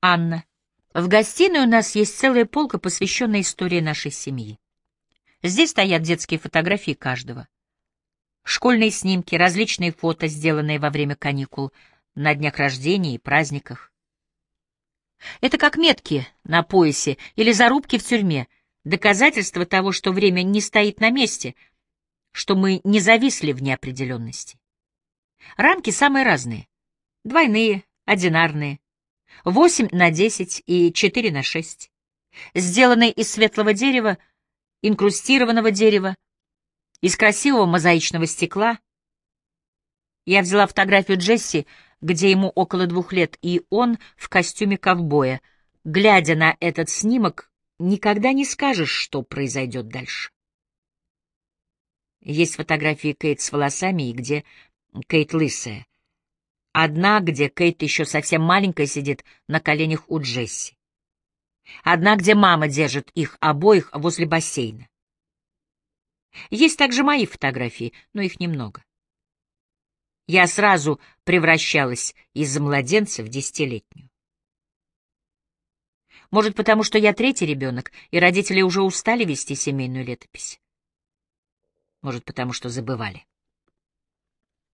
Анна. В гостиной у нас есть целая полка, посвященная истории нашей семьи. Здесь стоят детские фотографии каждого. Школьные снимки, различные фото, сделанные во время каникул, на днях рождения и праздниках. Это как метки на поясе или зарубки в тюрьме, доказательство того, что время не стоит на месте, что мы не зависли в неопределенности. Рамки самые разные. Двойные, одинарные. 8 на 10 и 4 на 6. Сделанные из светлого дерева, инкрустированного дерева, из красивого мозаичного стекла. Я взяла фотографию Джесси, где ему около двух лет, и он в костюме ковбоя. Глядя на этот снимок, никогда не скажешь, что произойдет дальше. Есть фотографии Кейт с волосами, и где Кейт лысая. Одна, где Кейт еще совсем маленькая сидит на коленях у Джесси. Одна, где мама держит их обоих возле бассейна. Есть также мои фотографии, но их немного. Я сразу превращалась из младенца в десятилетнюю. Может, потому что я третий ребенок, и родители уже устали вести семейную летопись. Может, потому что забывали.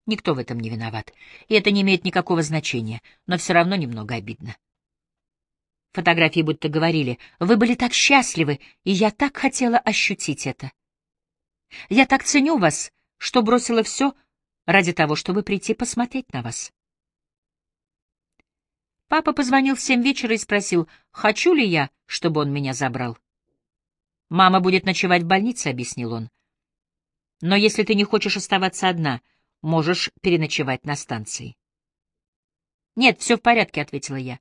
Никто в этом не виноват, и это не имеет никакого значения, но все равно немного обидно. Фотографии будто говорили, вы были так счастливы, и я так хотела ощутить это. Я так ценю вас, что бросила все ради того, чтобы прийти посмотреть на вас. Папа позвонил в семь вечера и спросил, хочу ли я, чтобы он меня забрал. «Мама будет ночевать в больнице», — объяснил он. «Но если ты не хочешь оставаться одна, — Можешь переночевать на станции. «Нет, все в порядке», — ответила я.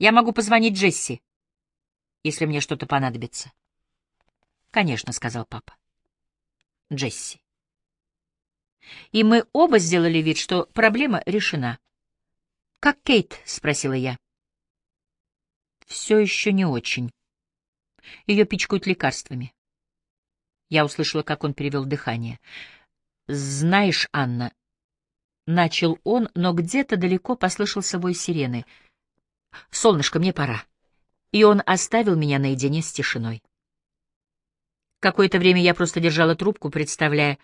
«Я могу позвонить Джесси, если мне что-то понадобится». «Конечно», — сказал папа. «Джесси». И мы оба сделали вид, что проблема решена. «Как Кейт?» — спросила я. «Все еще не очень. Ее пичкают лекарствами». Я услышала, как он перевел дыхание. «Знаешь, Анна...» — начал он, но где-то далеко послышался вой сирены. «Солнышко, мне пора». И он оставил меня наедине с тишиной. Какое-то время я просто держала трубку, представляя,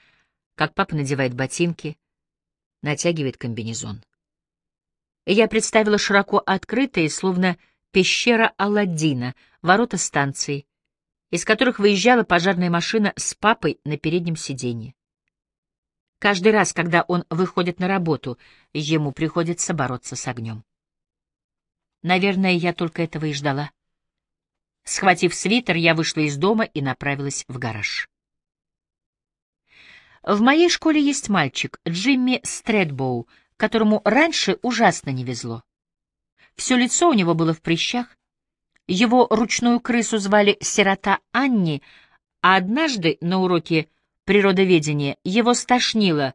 как папа надевает ботинки, натягивает комбинезон. Я представила широко открытые, словно пещера Аладдина, ворота станции, из которых выезжала пожарная машина с папой на переднем сиденье. Каждый раз, когда он выходит на работу, ему приходится бороться с огнем. Наверное, я только этого и ждала. Схватив свитер, я вышла из дома и направилась в гараж. В моей школе есть мальчик, Джимми Стрэдбоу, которому раньше ужасно не везло. Все лицо у него было в прыщах. Его ручную крысу звали Сирота Анни, а однажды на уроке природоведения, его стошнило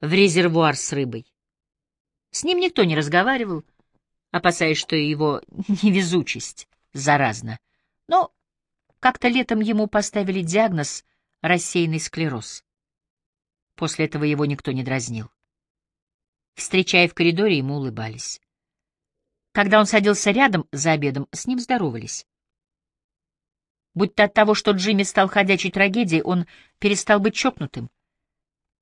в резервуар с рыбой. С ним никто не разговаривал, опасаясь, что его невезучесть заразна. Но как-то летом ему поставили диагноз рассеянный склероз. После этого его никто не дразнил. Встречая в коридоре, ему улыбались. Когда он садился рядом за обедом, с ним здоровались. Будь то от того, что Джимми стал ходячей трагедией, он перестал быть чокнутым.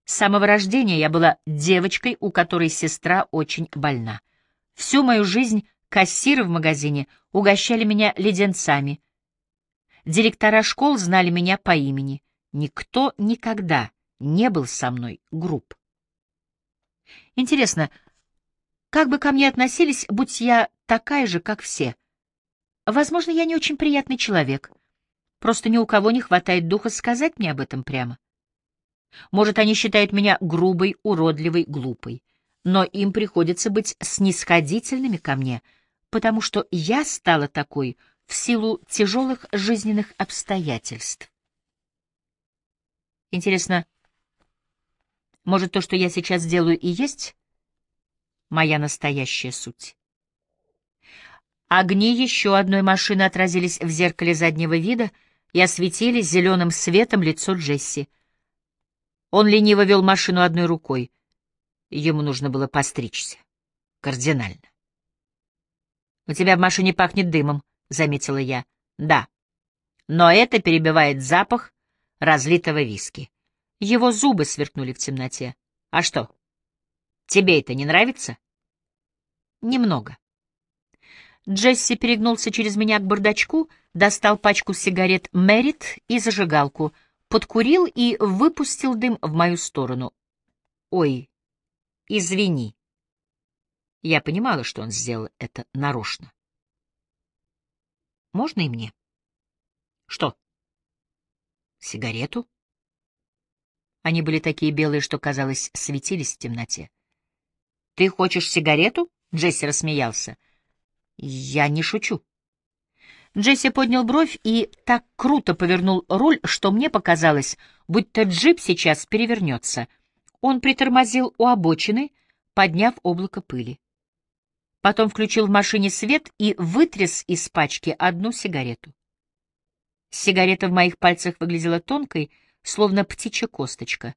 С самого рождения я была девочкой, у которой сестра очень больна. Всю мою жизнь кассиры в магазине угощали меня леденцами. Директора школ знали меня по имени. Никто никогда не был со мной груб. Интересно, как бы ко мне относились, будь я такая же, как все? Возможно, я не очень приятный человек — Просто ни у кого не хватает духа сказать мне об этом прямо. Может, они считают меня грубой, уродливой, глупой, но им приходится быть снисходительными ко мне, потому что я стала такой в силу тяжелых жизненных обстоятельств. Интересно, может, то, что я сейчас делаю, и есть моя настоящая суть? Огни еще одной машины отразились в зеркале заднего вида — и осветили зеленым светом лицо Джесси. Он лениво вел машину одной рукой. Ему нужно было постричься. Кардинально. «У тебя в машине пахнет дымом», — заметила я. «Да. Но это перебивает запах разлитого виски». Его зубы сверкнули в темноте. «А что, тебе это не нравится?» «Немного». Джесси перегнулся через меня к бардачку, достал пачку сигарет «Мэрит» и зажигалку, подкурил и выпустил дым в мою сторону. «Ой, извини». Я понимала, что он сделал это нарочно. «Можно и мне?» «Что?» «Сигарету?» Они были такие белые, что, казалось, светились в темноте. «Ты хочешь сигарету?» — Джесси рассмеялся. Я не шучу. Джесси поднял бровь и так круто повернул руль, что мне показалось, будто джип сейчас перевернется. Он притормозил у обочины, подняв облако пыли. Потом включил в машине свет и вытряс из пачки одну сигарету. Сигарета в моих пальцах выглядела тонкой, словно птичья косточка.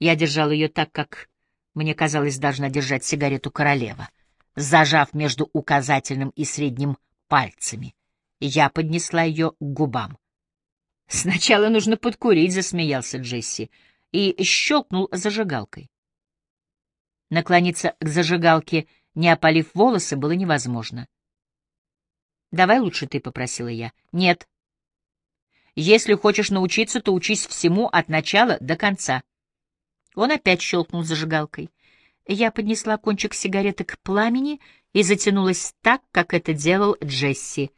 Я держал ее так, как, мне казалось, должна держать сигарету королева — зажав между указательным и средним пальцами. Я поднесла ее к губам. «Сначала нужно подкурить», — засмеялся Джесси, и щелкнул зажигалкой. Наклониться к зажигалке, не опалив волосы, было невозможно. «Давай лучше ты», — попросила я. «Нет». «Если хочешь научиться, то учись всему от начала до конца». Он опять щелкнул зажигалкой. Я поднесла кончик сигареты к пламени и затянулась так, как это делал Джесси.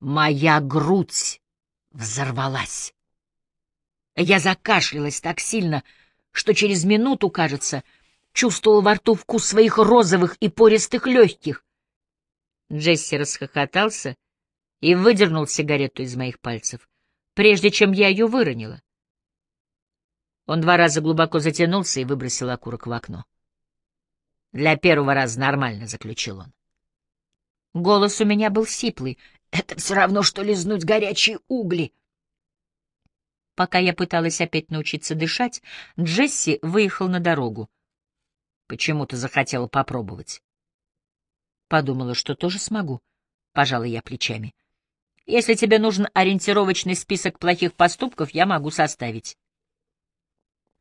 Моя грудь взорвалась. Я закашлялась так сильно, что через минуту, кажется, чувствовала во рту вкус своих розовых и пористых легких. Джесси расхохотался и выдернул сигарету из моих пальцев, прежде чем я ее выронила. Он два раза глубоко затянулся и выбросил окурок в окно. Для первого раза нормально, — заключил он. Голос у меня был сиплый. Это все равно, что лизнуть горячие угли. Пока я пыталась опять научиться дышать, Джесси выехал на дорогу. Почему-то захотела попробовать. Подумала, что тоже смогу. Пожала я плечами. Если тебе нужен ориентировочный список плохих поступков, я могу составить.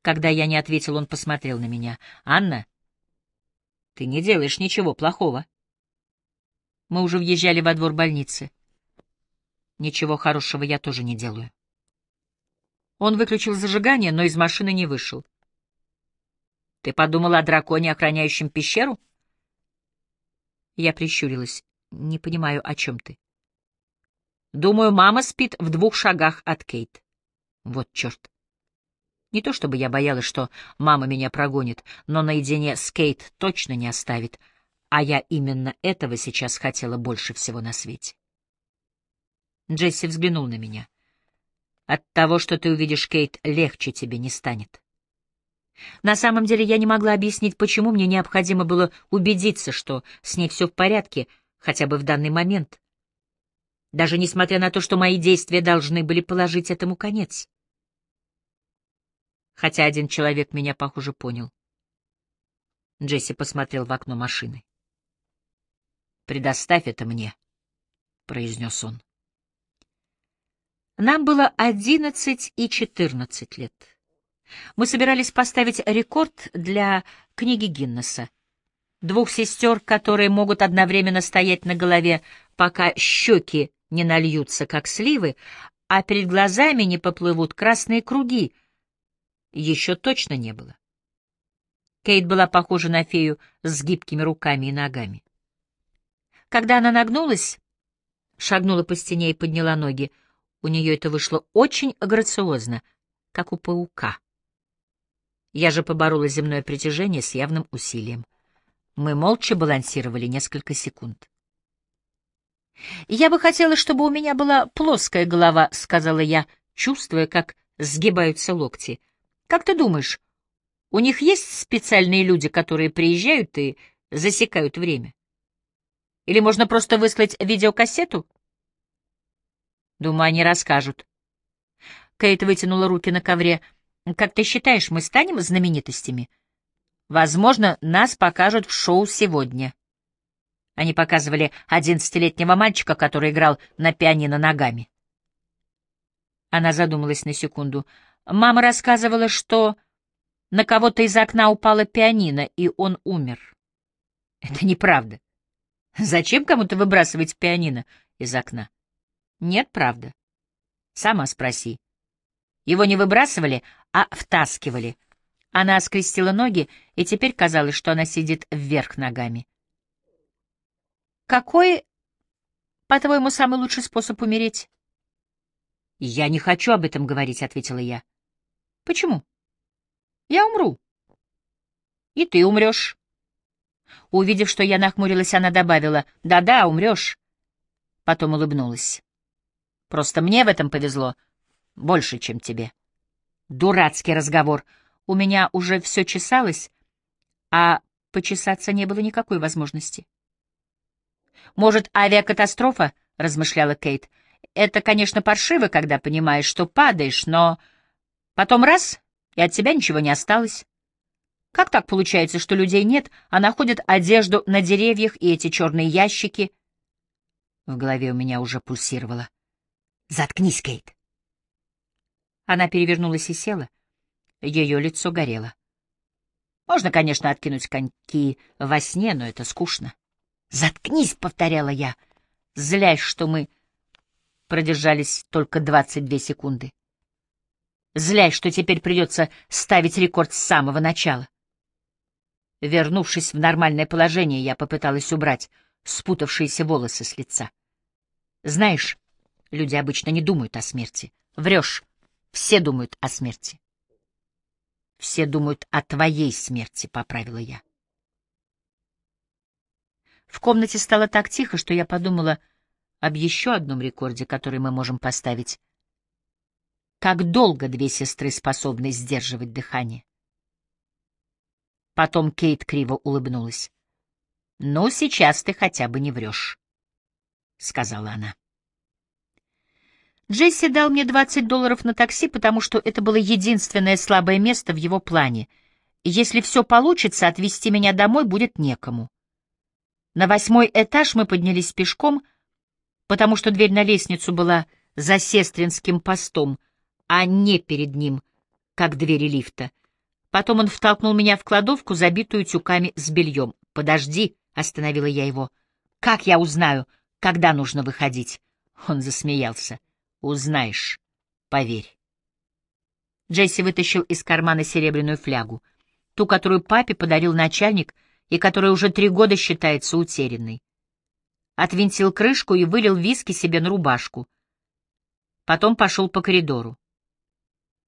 Когда я не ответил, он посмотрел на меня. «Анна, ты не делаешь ничего плохого. Мы уже въезжали во двор больницы. Ничего хорошего я тоже не делаю. Он выключил зажигание, но из машины не вышел. Ты подумала о драконе, охраняющем пещеру? Я прищурилась. Не понимаю, о чем ты. Думаю, мама спит в двух шагах от Кейт. Вот черт. Не то чтобы я боялась, что мама меня прогонит, но наедине с Кейт точно не оставит, а я именно этого сейчас хотела больше всего на свете. Джесси взглянул на меня. От того, что ты увидишь Кейт, легче тебе не станет. На самом деле я не могла объяснить, почему мне необходимо было убедиться, что с ней все в порядке, хотя бы в данный момент. Даже несмотря на то, что мои действия должны были положить этому конец хотя один человек меня, похоже, понял. Джесси посмотрел в окно машины. «Предоставь это мне», — произнес он. Нам было одиннадцать и четырнадцать лет. Мы собирались поставить рекорд для книги Гиннесса. Двух сестер, которые могут одновременно стоять на голове, пока щеки не нальются, как сливы, а перед глазами не поплывут красные круги, еще точно не было. Кейт была похожа на фею с гибкими руками и ногами. Когда она нагнулась, шагнула по стене и подняла ноги, у нее это вышло очень грациозно, как у паука. Я же поборола земное притяжение с явным усилием. Мы молча балансировали несколько секунд. «Я бы хотела, чтобы у меня была плоская голова», — сказала я, чувствуя, как сгибаются локти — как ты думаешь, у них есть специальные люди, которые приезжают и засекают время? Или можно просто выслать видеокассету? Думаю, они расскажут. Кейт вытянула руки на ковре. Как ты считаешь, мы станем знаменитостями? Возможно, нас покажут в шоу сегодня. Они показывали одиннадцатилетнего мальчика, который играл на пианино ногами. Она задумалась на секунду. Мама рассказывала, что на кого-то из окна упала пианино, и он умер. Это неправда. Зачем кому-то выбрасывать пианино из окна? Нет, правда. Сама спроси. Его не выбрасывали, а втаскивали. Она скрестила ноги, и теперь казалось, что она сидит вверх ногами. Какой, по-твоему, самый лучший способ умереть? Я не хочу об этом говорить, ответила я. Почему? Я умру. И ты умрешь. Увидев, что я нахмурилась, она добавила, «Да-да, умрешь». Потом улыбнулась. «Просто мне в этом повезло больше, чем тебе». Дурацкий разговор. У меня уже все чесалось, а почесаться не было никакой возможности. «Может, авиакатастрофа?» — размышляла Кейт. «Это, конечно, паршиво, когда понимаешь, что падаешь, но потом раз — и от тебя ничего не осталось». Как так получается, что людей нет, а находят одежду на деревьях и эти черные ящики? В голове у меня уже пульсировало. «Заткнись, Кейт!» Она перевернулась и села. Ее лицо горело. Можно, конечно, откинуть коньки во сне, но это скучно. «Заткнись!» — повторяла я, злясь, что мы продержались только двадцать две секунды. Злясь, что теперь придется ставить рекорд с самого начала. Вернувшись в нормальное положение, я попыталась убрать спутавшиеся волосы с лица. Знаешь, люди обычно не думают о смерти. Врешь. Все думают о смерти. Все думают о твоей смерти, — поправила я. В комнате стало так тихо, что я подумала об еще одном рекорде, который мы можем поставить. Как долго две сестры способны сдерживать дыхание? Потом Кейт криво улыбнулась. «Ну, сейчас ты хотя бы не врешь», — сказала она. Джесси дал мне 20 долларов на такси, потому что это было единственное слабое место в его плане. Если все получится, отвезти меня домой будет некому. На восьмой этаж мы поднялись пешком, потому что дверь на лестницу была за сестринским постом, а не перед ним, как двери лифта — Потом он втолкнул меня в кладовку, забитую тюками с бельем. «Подожди», — остановила я его. «Как я узнаю, когда нужно выходить?» Он засмеялся. «Узнаешь, поверь». Джесси вытащил из кармана серебряную флягу, ту, которую папе подарил начальник и которая уже три года считается утерянной. Отвинтил крышку и вылил виски себе на рубашку. Потом пошел по коридору.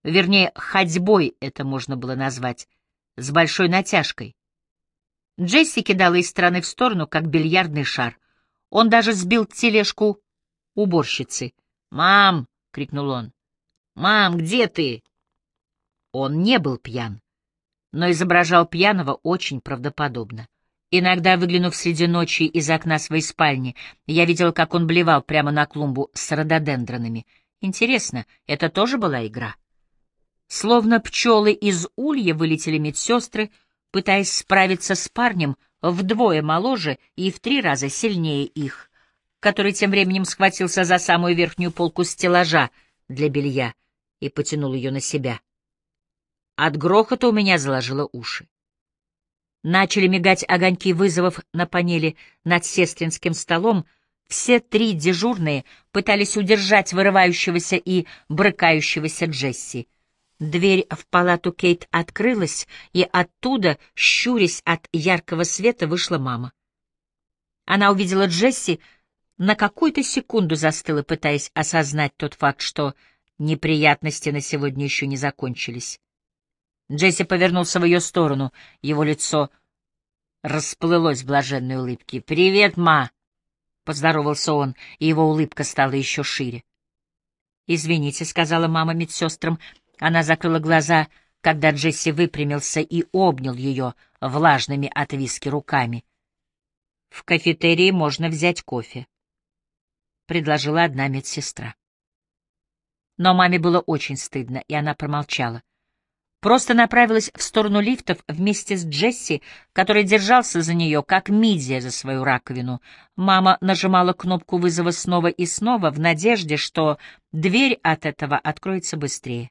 Вернее, ходьбой это можно было назвать, с большой натяжкой. Джесси кидала из стороны в сторону, как бильярдный шар. Он даже сбил тележку уборщицы. «Мам!» — крикнул он. «Мам, где ты?» Он не был пьян, но изображал пьяного очень правдоподобно. Иногда, выглянув среди ночи из окна своей спальни, я видел, как он блевал прямо на клумбу с рододендронами. Интересно, это тоже была игра? Словно пчелы из улья вылетели медсестры, пытаясь справиться с парнем вдвое моложе и в три раза сильнее их, который тем временем схватился за самую верхнюю полку стеллажа для белья и потянул ее на себя. От грохота у меня заложило уши. Начали мигать огоньки вызовов на панели над сестринским столом, все три дежурные пытались удержать вырывающегося и брыкающегося Джесси. Дверь в палату Кейт открылась, и оттуда, щурясь от яркого света, вышла мама. Она увидела Джесси, на какую-то секунду застыла, пытаясь осознать тот факт, что неприятности на сегодня еще не закончились. Джесси повернулся в ее сторону, его лицо расплылось в блаженной улыбке. «Привет, ма!» — поздоровался он, и его улыбка стала еще шире. «Извините», — сказала мама медсестрам, — она закрыла глаза, когда Джесси выпрямился и обнял ее влажными от виски руками. «В кафетерии можно взять кофе», — предложила одна медсестра. Но маме было очень стыдно, и она промолчала. просто направилась в сторону лифтов вместе с Джесси, который держался за нее, как мидия за свою раковину. Мама нажимала кнопку вызова снова и снова в надежде, что дверь от этого откроется быстрее.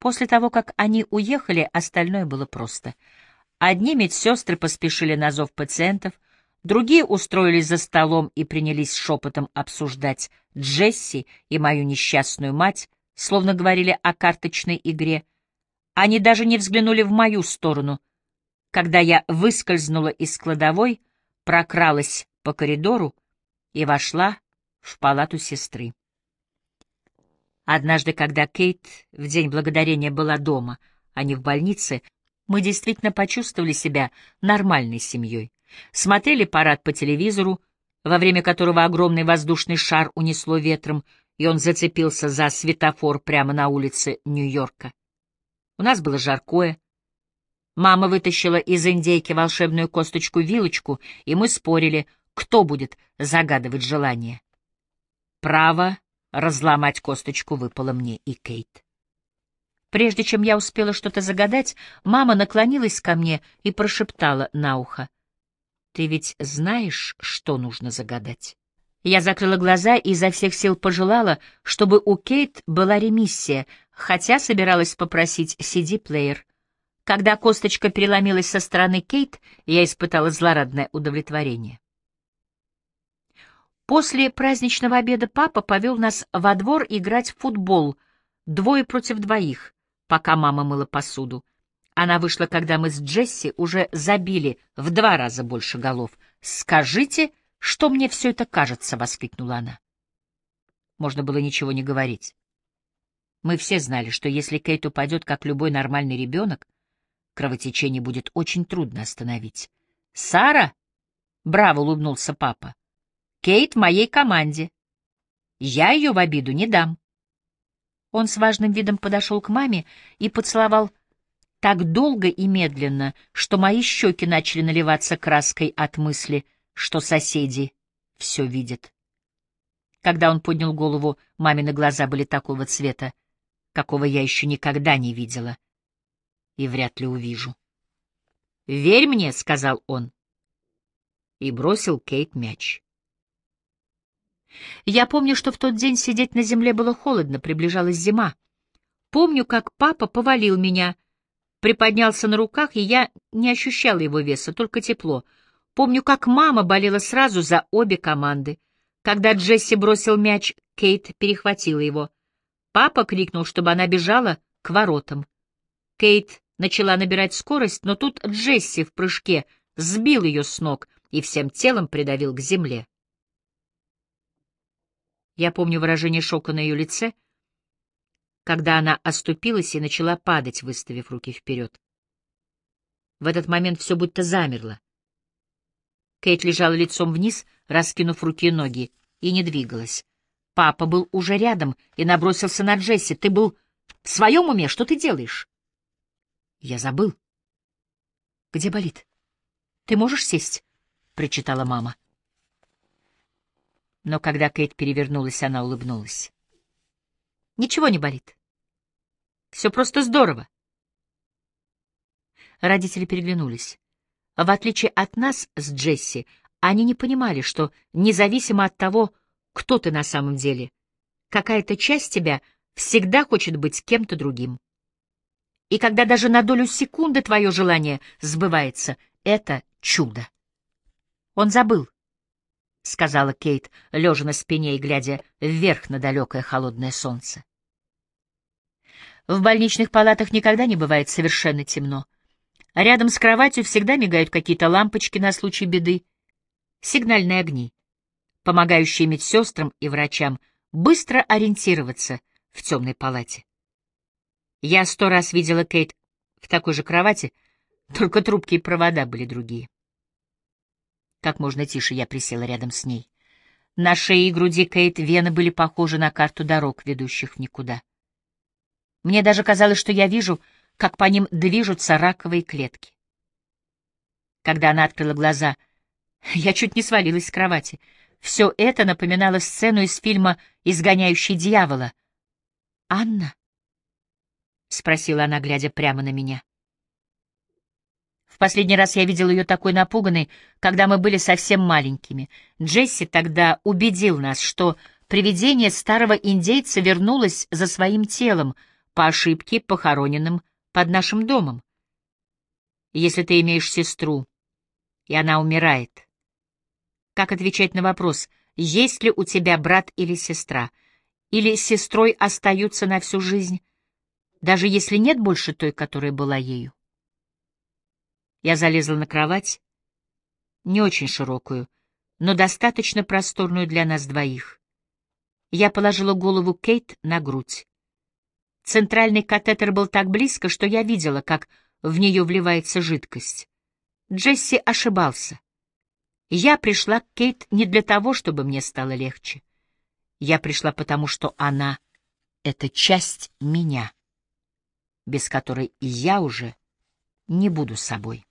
После того, как они уехали, остальное было просто. Одни медсестры поспешили на зов пациентов, другие устроились за столом и принялись шепотом обсуждать Джесси и мою несчастную мать, словно говорили о карточной игре. Они даже не взглянули в мою сторону. Когда я выскользнула из кладовой, прокралась по коридору и вошла в палату сестры. Однажды, когда Кейт в День Благодарения была дома, а не в больнице, мы действительно почувствовали себя нормальной семьей. Смотрели парад по телевизору, во время которого огромный воздушный шар унесло ветром, и он зацепился за светофор прямо на улице Нью-Йорка. У нас было жаркое. Мама вытащила из индейки волшебную косточку-вилочку, и мы спорили, кто будет загадывать желание. Право Разломать косточку выпало мне и Кейт. Прежде чем я успела что-то загадать, мама наклонилась ко мне и прошептала на ухо. «Ты ведь знаешь, что нужно загадать?» Я закрыла глаза и изо всех сил пожелала, чтобы у Кейт была ремиссия, хотя собиралась попросить CD-плеер. Когда косточка переломилась со стороны Кейт, я испытала злорадное удовлетворение. После праздничного обеда папа повел нас во двор играть в футбол, двое против двоих, пока мама мыла посуду. Она вышла, когда мы с Джесси уже забили в два раза больше голов. «Скажите, что мне все это кажется!» — воскликнула она. Можно было ничего не говорить. Мы все знали, что если Кейт упадет, как любой нормальный ребенок, кровотечение будет очень трудно остановить. «Сара!» — браво улыбнулся папа. Кейт в моей команде. Я ее в обиду не дам. Он с важным видом подошел к маме и поцеловал так долго и медленно, что мои щеки начали наливаться краской от мысли, что соседи все видят. Когда он поднял голову, мамины глаза были такого цвета, какого я еще никогда не видела и вряд ли увижу. «Верь мне», — сказал он, и бросил Кейт мяч. Я помню, что в тот день сидеть на земле было холодно, приближалась зима. Помню, как папа повалил меня, приподнялся на руках, и я не ощущала его веса, только тепло. Помню, как мама болела сразу за обе команды. Когда Джесси бросил мяч, Кейт перехватила его. Папа крикнул, чтобы она бежала к воротам. Кейт начала набирать скорость, но тут Джесси в прыжке сбил ее с ног и всем телом придавил к земле. Я помню выражение шока на ее лице, когда она оступилась и начала падать, выставив руки вперед. В этот момент все будто замерло. Кейт лежала лицом вниз, раскинув руки и ноги, и не двигалась. Папа был уже рядом и набросился на Джесси. «Ты был в своем уме? Что ты делаешь?» «Я забыл». «Где болит? Ты можешь сесть?» — причитала мама. Но когда Кейт перевернулась, она улыбнулась. «Ничего не болит. Все просто здорово». Родители переглянулись. В отличие от нас с Джесси, они не понимали, что независимо от того, кто ты на самом деле, какая-то часть тебя всегда хочет быть кем-то другим. И когда даже на долю секунды твое желание сбывается, это чудо. Он забыл, — сказала Кейт, лежа на спине и глядя вверх на далекое холодное солнце. В больничных палатах никогда не бывает совершенно темно. Рядом с кроватью всегда мигают какие-то лампочки на случай беды, сигнальные огни, помогающие медсестрам и врачам быстро ориентироваться в темной палате. Я сто раз видела Кейт в такой же кровати, только трубки и провода были другие. Как можно тише я присела рядом с ней. На шее и груди Кейт вены были похожи на карту дорог, ведущих в никуда. Мне даже казалось, что я вижу, как по ним движутся раковые клетки. Когда она открыла глаза, я чуть не свалилась с кровати. Все это напоминало сцену из фильма «Изгоняющий дьявола». «Анна?» спросила она, глядя прямо на меня. Последний раз я видел ее такой напуганной, когда мы были совсем маленькими. Джесси тогда убедил нас, что привидение старого индейца вернулось за своим телом, по ошибке похороненным под нашим домом. Если ты имеешь сестру, и она умирает, как отвечать на вопрос, есть ли у тебя брат или сестра, или сестрой остаются на всю жизнь, даже если нет больше той, которая была ею? Я залезла на кровать, не очень широкую, но достаточно просторную для нас двоих. Я положила голову Кейт на грудь. Центральный катетер был так близко, что я видела, как в нее вливается жидкость. Джесси ошибался. Я пришла к Кейт не для того, чтобы мне стало легче. Я пришла потому, что она — это часть меня, без которой я уже не буду собой.